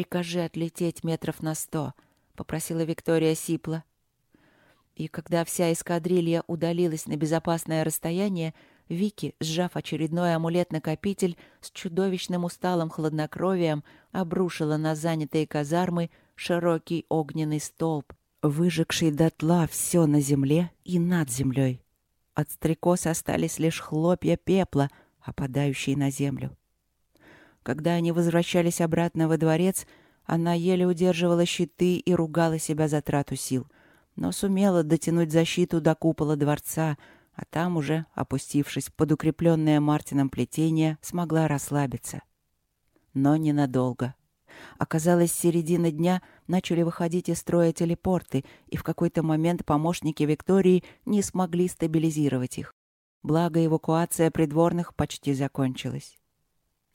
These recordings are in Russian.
«Прикажи отлететь метров на сто», — попросила Виктория Сипла. И когда вся эскадрилья удалилась на безопасное расстояние, Вики, сжав очередной амулет-накопитель, с чудовищным усталым хладнокровием обрушила на занятые казармы широкий огненный столб, выжегший дотла все на земле и над землей. От стрекоз остались лишь хлопья пепла, опадающие на землю. Когда они возвращались обратно во дворец, она еле удерживала щиты и ругала себя за трату сил, но сумела дотянуть защиту до купола дворца, а там уже, опустившись под укрепленное Мартином плетение, смогла расслабиться. Но ненадолго. Оказалось, с середины дня начали выходить из строя телепорты, и в какой-то момент помощники Виктории не смогли стабилизировать их. Благо, эвакуация придворных почти закончилась.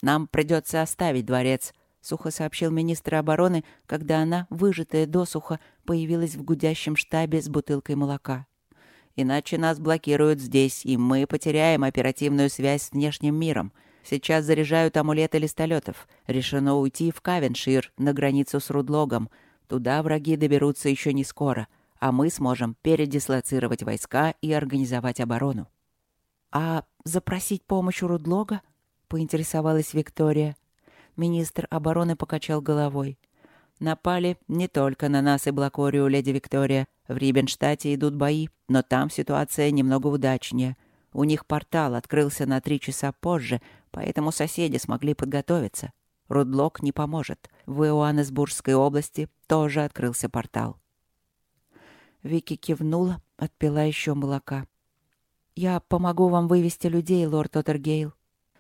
«Нам придется оставить дворец», — сухо сообщил министр обороны, когда она, выжатая досуха, появилась в гудящем штабе с бутылкой молока. «Иначе нас блокируют здесь, и мы потеряем оперативную связь с внешним миром. Сейчас заряжают амулеты листолетов. Решено уйти в Кавеншир, на границу с Рудлогом. Туда враги доберутся еще не скоро, а мы сможем передислоцировать войска и организовать оборону». «А запросить помощь у Рудлога?» — поинтересовалась Виктория. Министр обороны покачал головой. «Напали не только на нас и Блакорию, леди Виктория. В Рибенштадте идут бои, но там ситуация немного удачнее. У них портал открылся на три часа позже, поэтому соседи смогли подготовиться. Рудлок не поможет. В Иоаннесбургской области тоже открылся портал». Вики кивнула, отпила еще молока. «Я помогу вам вывести людей, лорд Оттергейл»,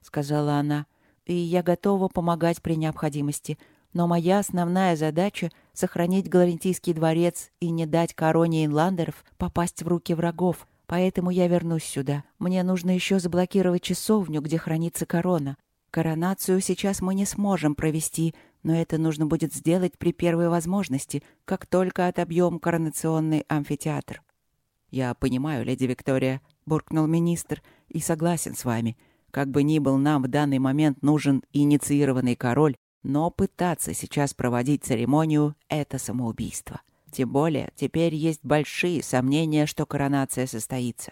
сказала она, — «и я готова помогать при необходимости. Но моя основная задача — сохранить Галарентийский дворец и не дать короне инландеров попасть в руки врагов. Поэтому я вернусь сюда. Мне нужно еще заблокировать часовню, где хранится корона. Коронацию сейчас мы не сможем провести, но это нужно будет сделать при первой возможности, как только отобьем коронационный амфитеатр». «Я понимаю, леди Виктория», — буркнул министр, — «и согласен с вами. Как бы ни был нам в данный момент нужен инициированный король, но пытаться сейчас проводить церемонию — это самоубийство. Тем более, теперь есть большие сомнения, что коронация состоится.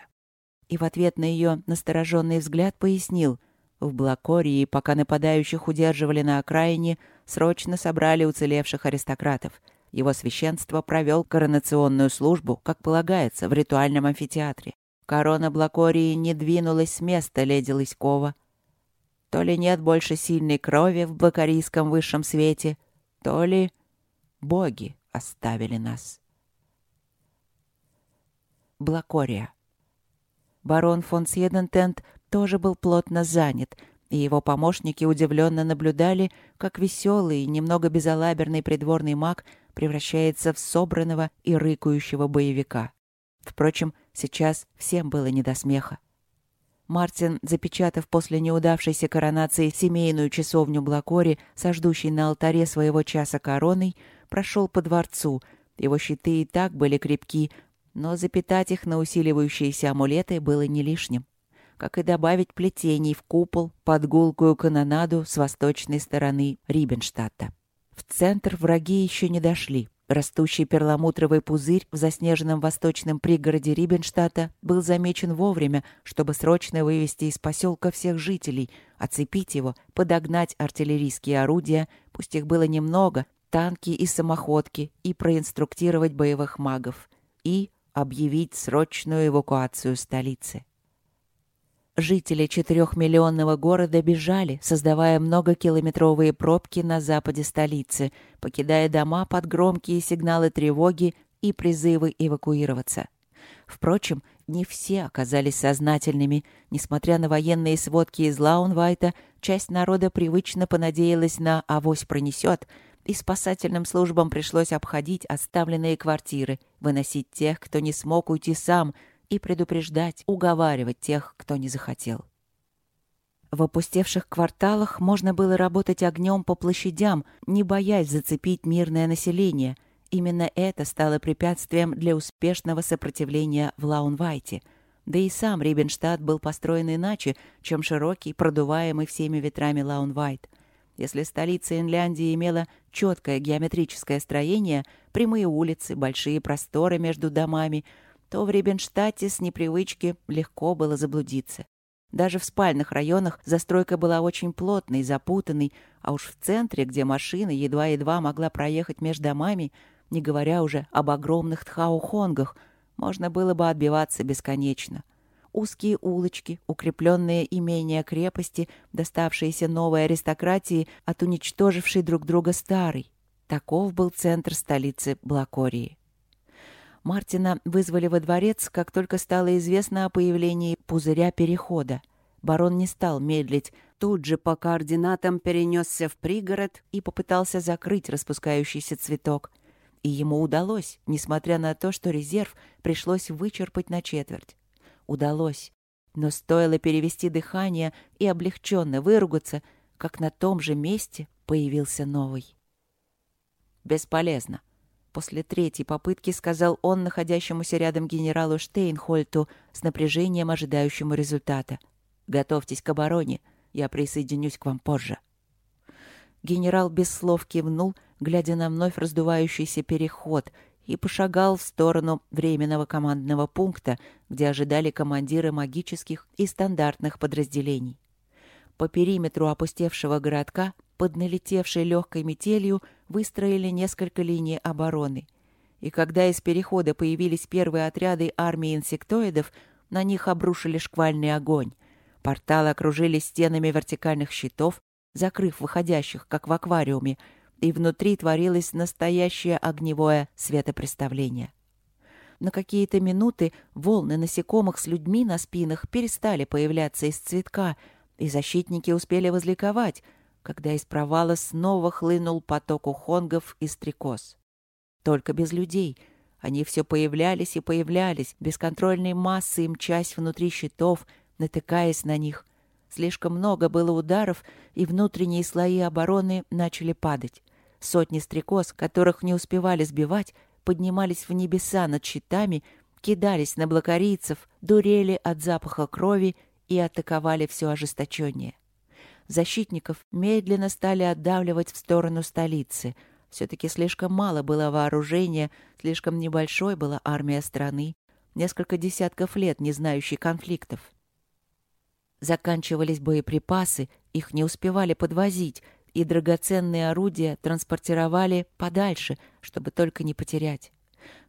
И в ответ на ее настороженный взгляд пояснил, в Блакории, пока нападающих удерживали на окраине, срочно собрали уцелевших аристократов. Его священство провел коронационную службу, как полагается, в ритуальном амфитеатре. Корона Блакории не двинулась с места, леди Лыськова. То ли нет больше сильной крови в блакорийском высшем свете, то ли боги оставили нас. Блакория. Барон фон Сьедентент тоже был плотно занят, и его помощники удивленно наблюдали, как веселый и немного безалаберный придворный маг превращается в собранного и рыкающего боевика. Впрочем, сейчас всем было не до смеха. Мартин, запечатав после неудавшейся коронации семейную часовню Блакори, сождущей на алтаре своего часа короной, прошел по дворцу. Его щиты и так были крепки, но запитать их на усиливающиеся амулеты было не лишним. Как и добавить плетений в купол под гулкую канонаду с восточной стороны Рибенштадта. В центр враги еще не дошли. Растущий перламутровый пузырь в заснеженном восточном пригороде Рибенштадта был замечен вовремя, чтобы срочно вывести из поселка всех жителей, оцепить его, подогнать артиллерийские орудия, пусть их было немного, танки и самоходки, и проинструктировать боевых магов, и объявить срочную эвакуацию столицы. Жители четырехмиллионного города бежали, создавая многокилометровые пробки на западе столицы, покидая дома под громкие сигналы тревоги и призывы эвакуироваться. Впрочем, не все оказались сознательными. Несмотря на военные сводки из Лаунвайта, часть народа привычно понадеялась на «авось пронесет», и спасательным службам пришлось обходить оставленные квартиры, выносить тех, кто не смог уйти сам, и предупреждать, уговаривать тех, кто не захотел. В опустевших кварталах можно было работать огнем по площадям, не боясь зацепить мирное население. Именно это стало препятствием для успешного сопротивления в Лаунвайте. Да и сам Рибенштадт был построен иначе, чем широкий, продуваемый всеми ветрами Лаунвайт. Если столица Инляндии имела четкое геометрическое строение, прямые улицы, большие просторы между домами, то в Рибенштадте с непривычки легко было заблудиться. Даже в спальных районах застройка была очень плотной, запутанной, а уж в центре, где машина едва-едва могла проехать между домами, не говоря уже об огромных тхаухонгах, можно было бы отбиваться бесконечно. Узкие улочки, укрепленные имения крепости, доставшиеся новой аристократии от уничтожившей друг друга старой. Таков был центр столицы Блакории. Мартина вызвали во дворец, как только стало известно о появлении пузыря перехода. Барон не стал медлить, тут же по координатам перенесся в пригород и попытался закрыть распускающийся цветок. И ему удалось, несмотря на то, что резерв пришлось вычерпать на четверть. Удалось. Но стоило перевести дыхание и облегченно выругаться, как на том же месте появился новый. Бесполезно. После третьей попытки сказал он находящемуся рядом генералу Штейнхольту с напряжением ожидающему результата. «Готовьтесь к обороне. Я присоединюсь к вам позже». Генерал без слов кивнул, глядя на вновь раздувающийся переход, и пошагал в сторону временного командного пункта, где ожидали командиры магических и стандартных подразделений. По периметру опустевшего городка под налетевшей легкой метелью выстроили несколько линий обороны. И когда из перехода появились первые отряды армии инсектоидов, на них обрушили шквальный огонь. Порталы окружили стенами вертикальных щитов, закрыв выходящих, как в аквариуме, и внутри творилось настоящее огневое светопреставление. На какие-то минуты волны насекомых с людьми на спинах перестали появляться из цветка, и защитники успели возликовать — когда из провала снова хлынул поток ухонгов и стрекоз. Только без людей. Они все появлялись и появлялись, бесконтрольной массой мчась внутри щитов, натыкаясь на них. Слишком много было ударов, и внутренние слои обороны начали падать. Сотни стрекоз, которых не успевали сбивать, поднимались в небеса над щитами, кидались на блокарийцев, дурели от запаха крови и атаковали все ожесточеннее защитников медленно стали отдавливать в сторону столицы. Все-таки слишком мало было вооружения, слишком небольшой была армия страны, несколько десятков лет не знающей конфликтов. Заканчивались боеприпасы, их не успевали подвозить, и драгоценные орудия транспортировали подальше, чтобы только не потерять.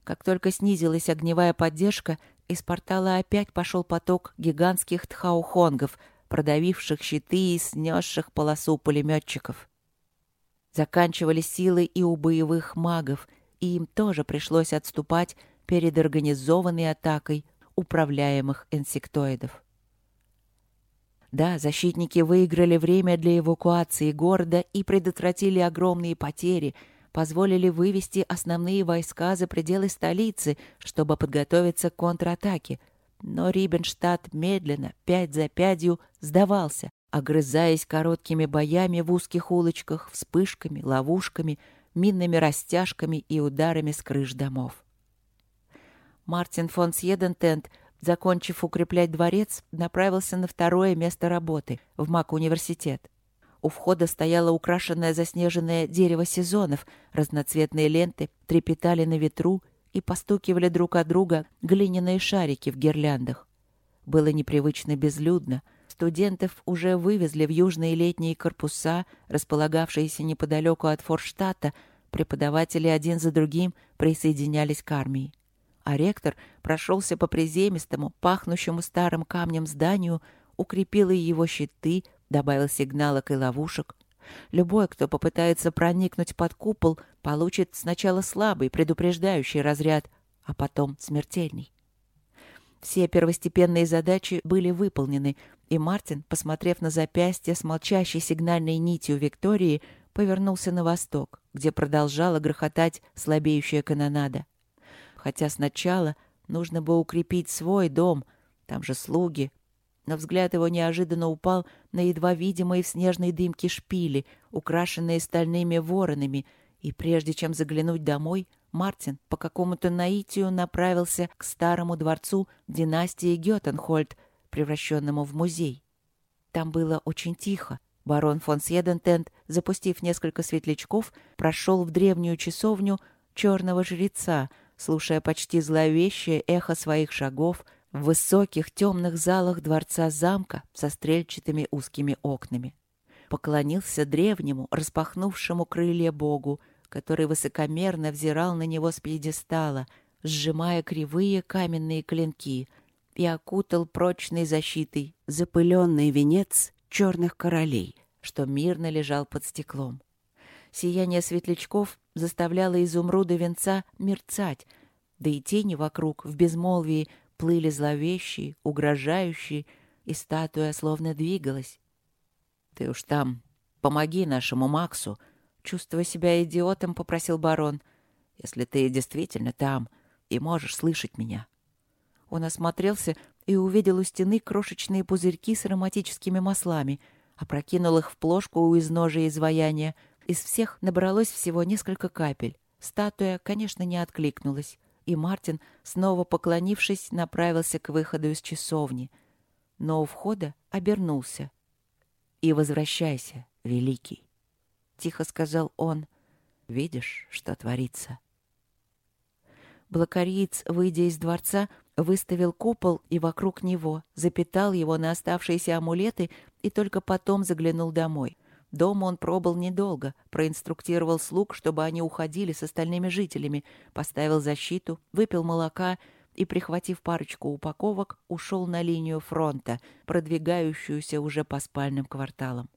Как только снизилась огневая поддержка, из портала опять пошел поток гигантских тхаухонгов — продавивших щиты и снесших полосу пулеметчиков. Заканчивались силы и у боевых магов, и им тоже пришлось отступать перед организованной атакой управляемых инсектоидов. Да, защитники выиграли время для эвакуации города и предотвратили огромные потери, позволили вывести основные войска за пределы столицы, чтобы подготовиться к контратаке — но Рибенштадт медленно, пять за пятью, сдавался, огрызаясь короткими боями в узких улочках, вспышками, ловушками, минными растяжками и ударами с крыш домов. Мартин фон Сьедентент, закончив укреплять дворец, направился на второе место работы, в Мак-университет. У входа стояло украшенное заснеженное дерево сезонов, разноцветные ленты трепетали на ветру — и постукивали друг от друга глиняные шарики в гирляндах. Было непривычно безлюдно. Студентов уже вывезли в южные летние корпуса, располагавшиеся неподалеку от Форштадта, преподаватели один за другим присоединялись к армии. А ректор прошелся по приземистому, пахнущему старым камнем зданию, укрепил и его щиты, добавил сигналок и ловушек. Любой, кто попытается проникнуть под купол, получит сначала слабый, предупреждающий разряд, а потом смертельный. Все первостепенные задачи были выполнены, и Мартин, посмотрев на запястье с молчащей сигнальной нитью Виктории, повернулся на восток, где продолжала грохотать слабеющая канонада. Хотя сначала нужно было укрепить свой дом, там же слуги, но взгляд его неожиданно упал на едва видимые в снежной дымке шпили, украшенные стальными воронами, и прежде чем заглянуть домой, Мартин по какому-то наитию направился к старому дворцу династии Гетенхольд, превращенному в музей. Там было очень тихо, Барон фон Сьедентент, запустив несколько светлячков, прошел в древнюю часовню черного жреца, слушая почти зловещее эхо своих шагов в высоких темных залах дворца замка со стрельчатыми узкими окнами. Поклонился древнему, распахнувшему крылья богу, который высокомерно взирал на него с пьедестала, сжимая кривые каменные клинки, и окутал прочной защитой запыленный венец черных королей, что мирно лежал под стеклом. Сияние светлячков заставляло изумруды венца мерцать, да и тени вокруг в безмолвии плыли зловещие, угрожающие, и статуя словно двигалась. «Ты уж там, помоги нашему Максу», чувствуя себя идиотом, попросил барон. «Если ты действительно там и можешь слышать меня». Он осмотрелся и увидел у стены крошечные пузырьки с ароматическими маслами, опрокинул их в плошку у изножия изваяния. Из всех набралось всего несколько капель. Статуя, конечно, не откликнулась, и Мартин, снова поклонившись, направился к выходу из часовни. Но у входа обернулся. «И возвращайся, великий», — тихо сказал он. «Видишь, что творится?» Блокариец, выйдя из дворца, выставил купол и вокруг него, запитал его на оставшиеся амулеты и только потом заглянул домой. Дома он пробыл недолго, проинструктировал слуг, чтобы они уходили с остальными жителями, поставил защиту, выпил молока и, прихватив парочку упаковок, ушел на линию фронта, продвигающуюся уже по спальным кварталам.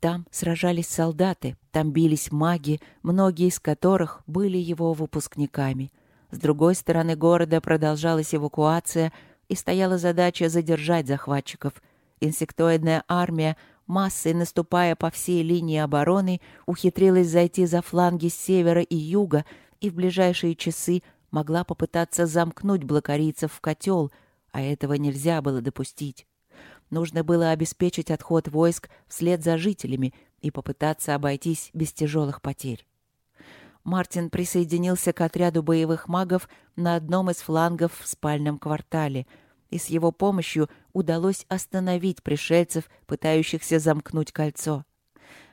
Там сражались солдаты, там бились маги, многие из которых были его выпускниками — с другой стороны города продолжалась эвакуация и стояла задача задержать захватчиков. Инсектоидная армия, массой наступая по всей линии обороны, ухитрилась зайти за фланги с севера и юга и в ближайшие часы могла попытаться замкнуть блокарийцев в котел, а этого нельзя было допустить. Нужно было обеспечить отход войск вслед за жителями и попытаться обойтись без тяжелых потерь. Мартин присоединился к отряду боевых магов на одном из флангов в спальном квартале, и с его помощью удалось остановить пришельцев, пытающихся замкнуть кольцо.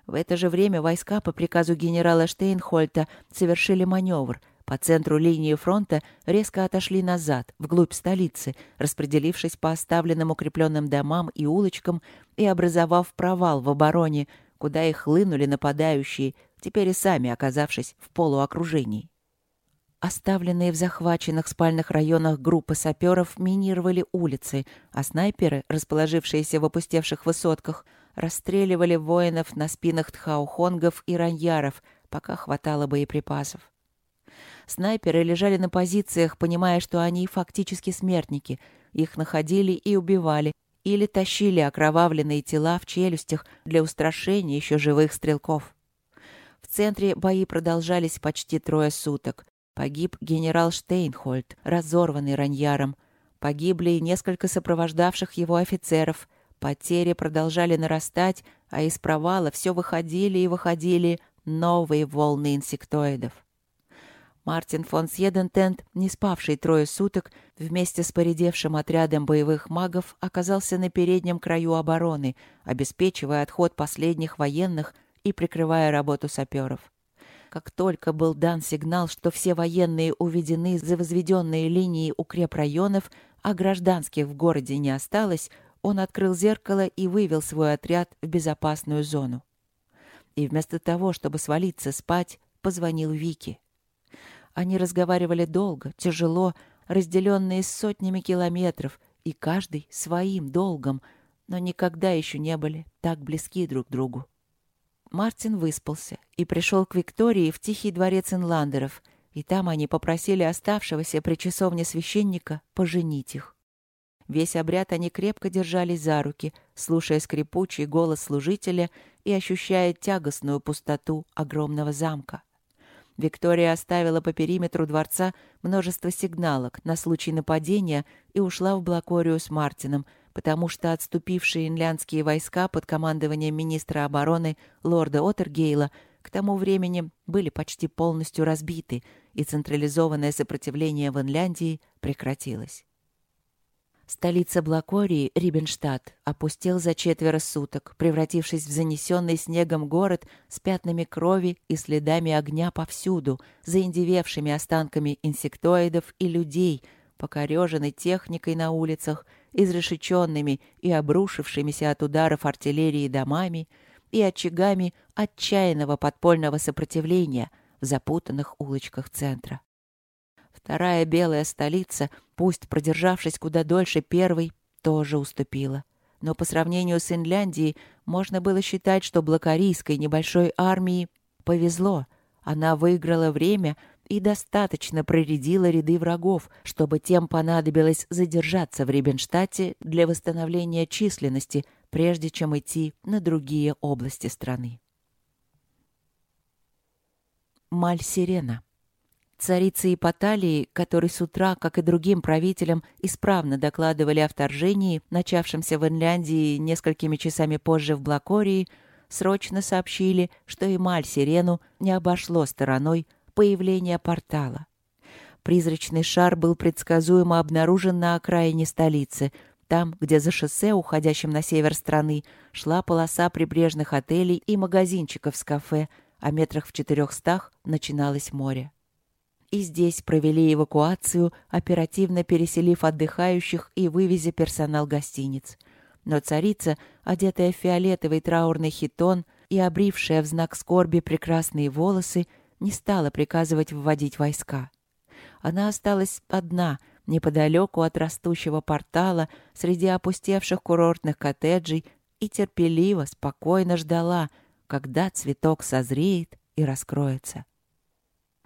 В это же время войска по приказу генерала Штейнхольта совершили маневр. По центру линии фронта резко отошли назад, вглубь столицы, распределившись по оставленным укрепленным домам и улочкам и образовав провал в обороне, куда их хлынули нападающие, теперь и сами оказавшись в полуокружении. Оставленные в захваченных спальных районах группы саперов минировали улицы, а снайперы, расположившиеся в опустевших высотках, расстреливали воинов на спинах тхаухонгов и раньяров, пока хватало боеприпасов. Снайперы лежали на позициях, понимая, что они фактически смертники. Их находили и убивали, или тащили окровавленные тела в челюстях для устрашения еще живых стрелков. В центре бои продолжались почти трое суток. Погиб генерал Штейнхольд, разорванный раньяром. Погибли и несколько сопровождавших его офицеров. Потери продолжали нарастать, а из провала все выходили и выходили новые волны инсектоидов. Мартин фон Сьедентент, не спавший трое суток, вместе с поредевшим отрядом боевых магов оказался на переднем краю обороны, обеспечивая отход последних военных и прикрывая работу саперов. Как только был дан сигнал, что все военные уведены за возведенные линии укрепрайонов, а гражданских в городе не осталось, он открыл зеркало и вывел свой отряд в безопасную зону. И вместо того, чтобы свалиться спать, позвонил Вики. Они разговаривали долго, тяжело, разделенные сотнями километров, и каждый своим долгом, но никогда еще не были так близки друг к другу. Мартин выспался и пришел к Виктории в тихий дворец инландеров, и там они попросили оставшегося при часовне священника поженить их. Весь обряд они крепко держались за руки, слушая скрипучий голос служителя и ощущая тягостную пустоту огромного замка. Виктория оставила по периметру дворца множество сигналок на случай нападения и ушла в Блакорию с Мартином, потому что отступившие инлянские войска под командованием министра обороны лорда Оттергейла к тому времени были почти полностью разбиты, и централизованное сопротивление в Инляндии прекратилось. Столица Блакории, Рибенштадт, опустел за четверо суток, превратившись в занесенный снегом город с пятнами крови и следами огня повсюду, заиндевевшими останками инсектоидов и людей, покореженной техникой на улицах, изрешеченными и обрушившимися от ударов артиллерии домами и очагами отчаянного подпольного сопротивления в запутанных улочках центра. Вторая белая столица, пусть продержавшись куда дольше первой, тоже уступила. Но по сравнению с Инляндией можно было считать, что блокарийской небольшой армии повезло. Она выиграла время и достаточно проредила ряды врагов, чтобы тем понадобилось задержаться в Рибенштадте для восстановления численности, прежде чем идти на другие области страны. Маль-Сирена Царице Ипоталии, который с утра, как и другим правителям, исправно докладывали о вторжении, начавшемся в Инляндии несколькими часами позже в Блакории, срочно сообщили, что Эмаль-Сирену не обошло стороной появление портала. Призрачный шар был предсказуемо обнаружен на окраине столицы, там, где за шоссе, уходящим на север страны, шла полоса прибрежных отелей и магазинчиков с кафе, а метрах в четырехстах начиналось море и здесь провели эвакуацию, оперативно переселив отдыхающих и вывезя персонал гостиниц. Но царица, одетая в фиолетовый траурный хитон и обрившая в знак скорби прекрасные волосы, не стала приказывать вводить войска. Она осталась одна, неподалеку от растущего портала, среди опустевших курортных коттеджей, и терпеливо, спокойно ждала, когда цветок созреет и раскроется.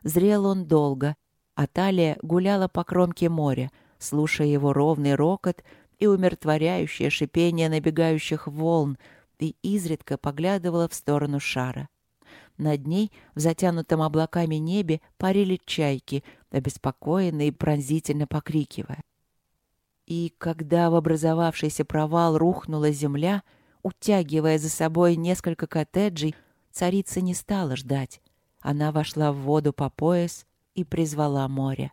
Зрел он долго, а Талия гуляла по кромке моря, слушая его ровный рокот и умиротворяющее шипение набегающих волн, и изредка поглядывала в сторону шара. Над ней, в затянутом облаками небе, парили чайки, обеспокоенно и пронзительно покрикивая. И когда в образовавшийся провал рухнула земля, утягивая за собой несколько коттеджей, царица не стала ждать. Она вошла в воду по пояс и призвала море.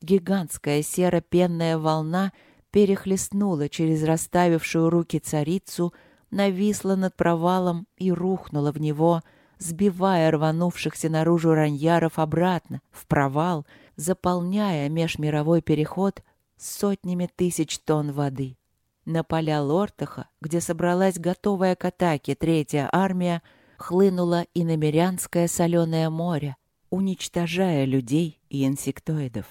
Гигантская серо-пенная волна перехлестнула через расставившую руки царицу, нависла над провалом и рухнула в него, сбивая рванувшихся наружу раньяров обратно, в провал, заполняя межмировой переход сотнями тысяч тонн воды. На поля Лортаха, где собралась готовая к атаке третья армия, хлынуло и намерянское соленое море, уничтожая людей и инсектоидов.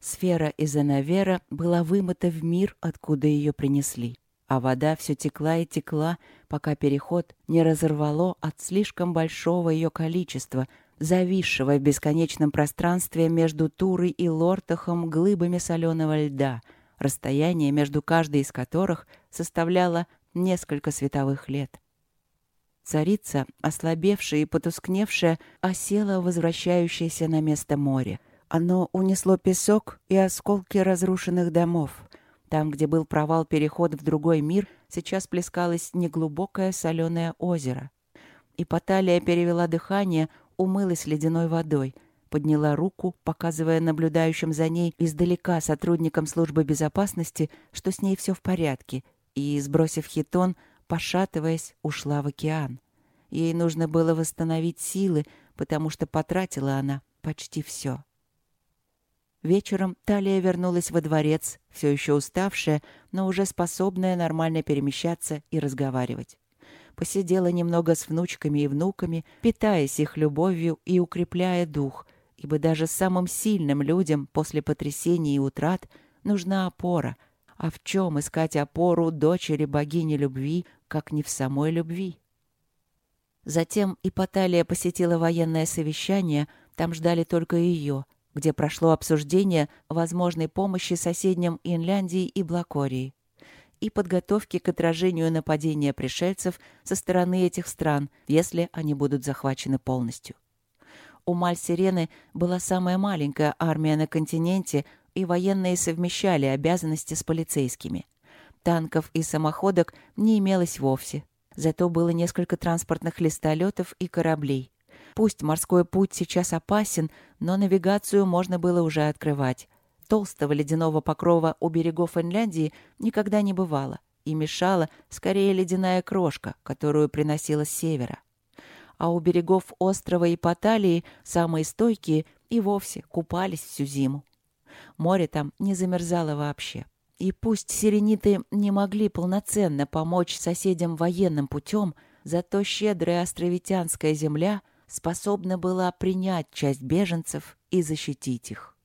Сфера из Анавера была вымыта в мир, откуда ее принесли, а вода все текла и текла, пока переход не разорвало от слишком большого ее количества, зависшего в бесконечном пространстве между Турой и Лортахом глыбами соленого льда, расстояние между каждой из которых составляло несколько световых лет. Царица, ослабевшая и потускневшая, осела возвращающаяся на место море. Оно унесло песок и осколки разрушенных домов. Там, где был провал-переход в другой мир, сейчас плескалось неглубокое соленое озеро. И Паталия перевела дыхание, умылась ледяной водой, подняла руку, показывая наблюдающим за ней издалека сотрудникам службы безопасности, что с ней все в порядке, и, сбросив хитон, пошатываясь, ушла в океан. Ей нужно было восстановить силы, потому что потратила она почти все. Вечером Талия вернулась во дворец, все еще уставшая, но уже способная нормально перемещаться и разговаривать. Посидела немного с внучками и внуками, питаясь их любовью и укрепляя дух, ибо даже самым сильным людям после потрясений и утрат нужна опора. А в чем искать опору дочери богини любви, как не в самой любви? Затем Ипоталия посетила военное совещание, там ждали только ее, где прошло обсуждение возможной помощи соседним Инляндии и Блакории и подготовки к отражению нападения пришельцев со стороны этих стран, если они будут захвачены полностью. У Маль-Сирены была самая маленькая армия на континенте, и военные совмещали обязанности с полицейскими. Танков и самоходок не имелось вовсе, Зато было несколько транспортных листолетов и кораблей. Пусть морской путь сейчас опасен, но навигацию можно было уже открывать. толстого ледяного покрова у берегов Финляндии никогда не бывало, и мешала скорее ледяная крошка, которую приносила с севера. А у берегов острова Ипаталии самые стойкие и вовсе купались всю зиму. Море там не замерзало вообще. И пусть сирениты не могли полноценно помочь соседям военным путем, зато щедрая островитянская земля способна была принять часть беженцев и защитить их.